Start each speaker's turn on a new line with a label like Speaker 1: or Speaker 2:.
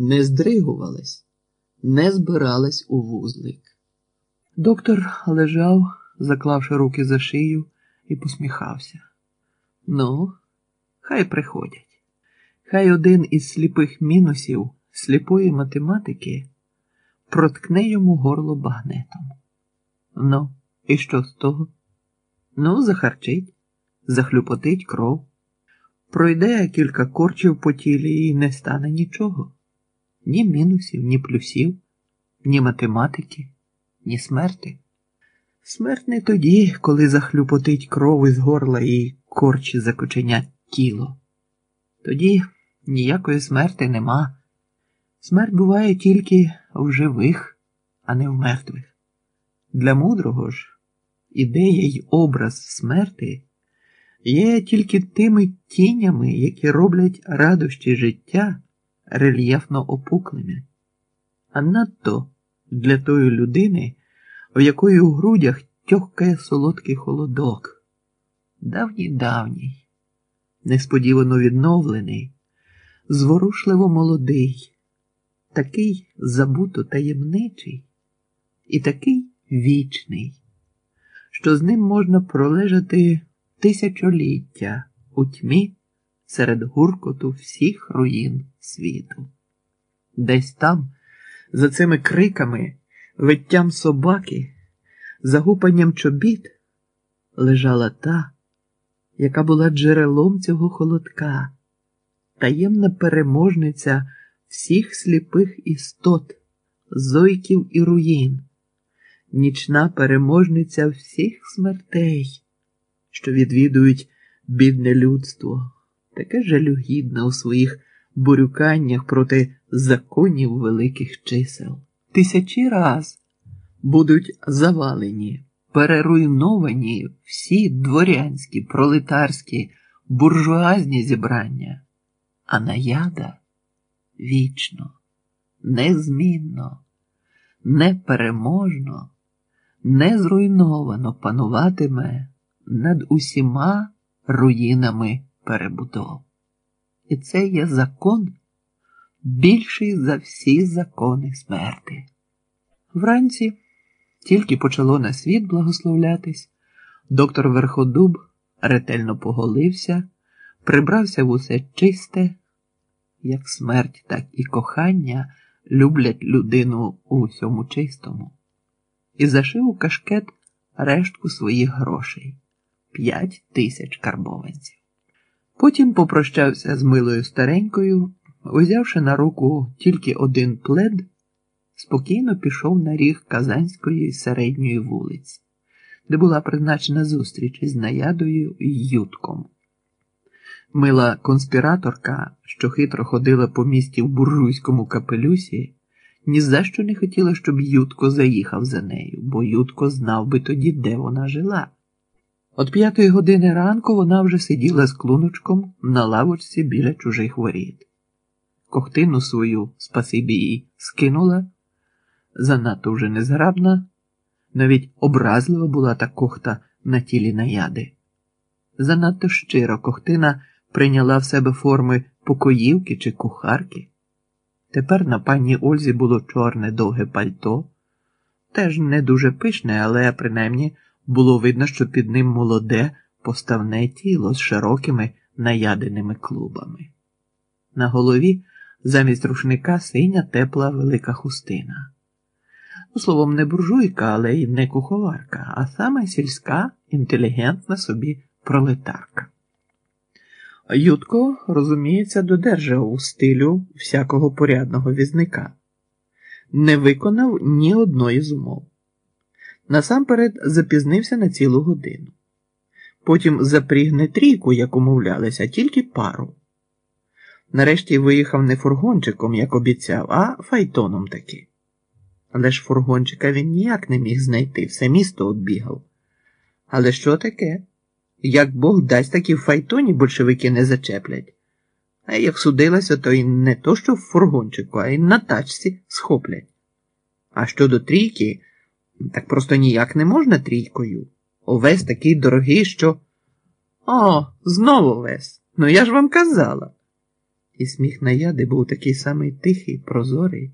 Speaker 1: не здригувались, не збирались у вузлик. Доктор лежав, заклавши руки за шию, і посміхався. Ну, хай приходять. Хай один із сліпих мінусів сліпої математики проткне йому горло багнетом. Ну, і що з того? Ну, захарчить, захлюпотить кров. Пройде кілька корчів по тілі і не стане нічого. Ні мінусів, ні плюсів, ні математики, ні смерти. Смерть не тоді, коли захлюпотить кров із горла і корчі закоченять тіло. Тоді ніякої смерти нема. Смерть буває тільки в живих, а не в мертвих. Для мудрого ж ідея й образ смерти є тільки тими тінями, які роблять радощі життя рельєфно опуклими, а надто для тої людини, в якої у грудях тьохкає солодкий холодок, давній давній, несподівано відновлений, зворушливо молодий, такий забуто таємничий і такий вічний, що з ним можна пролежати тисячоліття у тьмі серед гуркоту всіх руїн світу. Десь там, за цими криками, виттям собаки, загупанням чобіт, лежала та, яка була джерелом цього холодка, таємна переможниця всіх сліпих істот, зойків і руїн, нічна переможниця всіх смертей, що відвідують бідне людство, таке жалюгідне у своїх бурюканнях проти законів великих чисел. Тисячі раз будуть завалені, переруйновані всі дворянські, пролетарські, буржуазні зібрання, а наяда вічно, незмінно, непереможно, незруйновано пануватиме над усіма руїнами перебудов. І це є закон більший за всі закони смерти. Вранці тільки почало на світ благословлятись, доктор Верходуб ретельно поголився, прибрався в усе чисте, як смерть, так і кохання люблять людину у всьому чистому, і зашив у кашкет рештку своїх грошей п'ять тисяч карбованців. Потім попрощався з милою старенькою, узявши на руку тільки один плед, спокійно пішов на ріг Казанської середньої вулиці, де була призначена зустріч із наядою і ютком. Мила конспіраторка, що хитро ходила по місті в буржуйському капелюсі, ні за що не хотіла, щоб Ютко заїхав за нею, бо Ютко знав би тоді, де вона жила. От п'ятої години ранку вона вже сиділа з клуночком на лавочці біля чужих воріт. Кохтину свою спасибі їй скинула, занадто вже незграбна, навіть образлива була та кохта на тілі наяди. Занадто щиро кохтина прийняла в себе форми покоївки чи кухарки. Тепер на пані Ользі було чорне довге пальто, теж не дуже пишне, але принаймні було видно, що під ним молоде поставне тіло з широкими наяденими клубами. На голові замість рушника синя тепла велика хустина. Ну, словом, не буржуйка, але й не куховарка, а саме сільська, інтелігентна собі пролетарка. Ютко, розуміється, додержав у стилю всякого порядного візника, не виконав ні одної з умов. Насамперед запізнився на цілу годину. Потім запріг не трійку, як умовлялися, а тільки пару. Нарешті виїхав не фургончиком, як обіцяв, а файтоном таки. Але ж фургончика він ніяк не міг знайти, все місто оббігав. Але що таке? Як Бог дасть такі в файтоні большевики не зачеплять. А як судилося, то й не то, що в фургончику, а й на тачці схоплять. А щодо трійки. Так просто ніяк не можна трійкою. Овес такий дорогий, що. О, знову овес. Ну я ж вам казала. І сміх наяди був такий самий тихий, прозорий.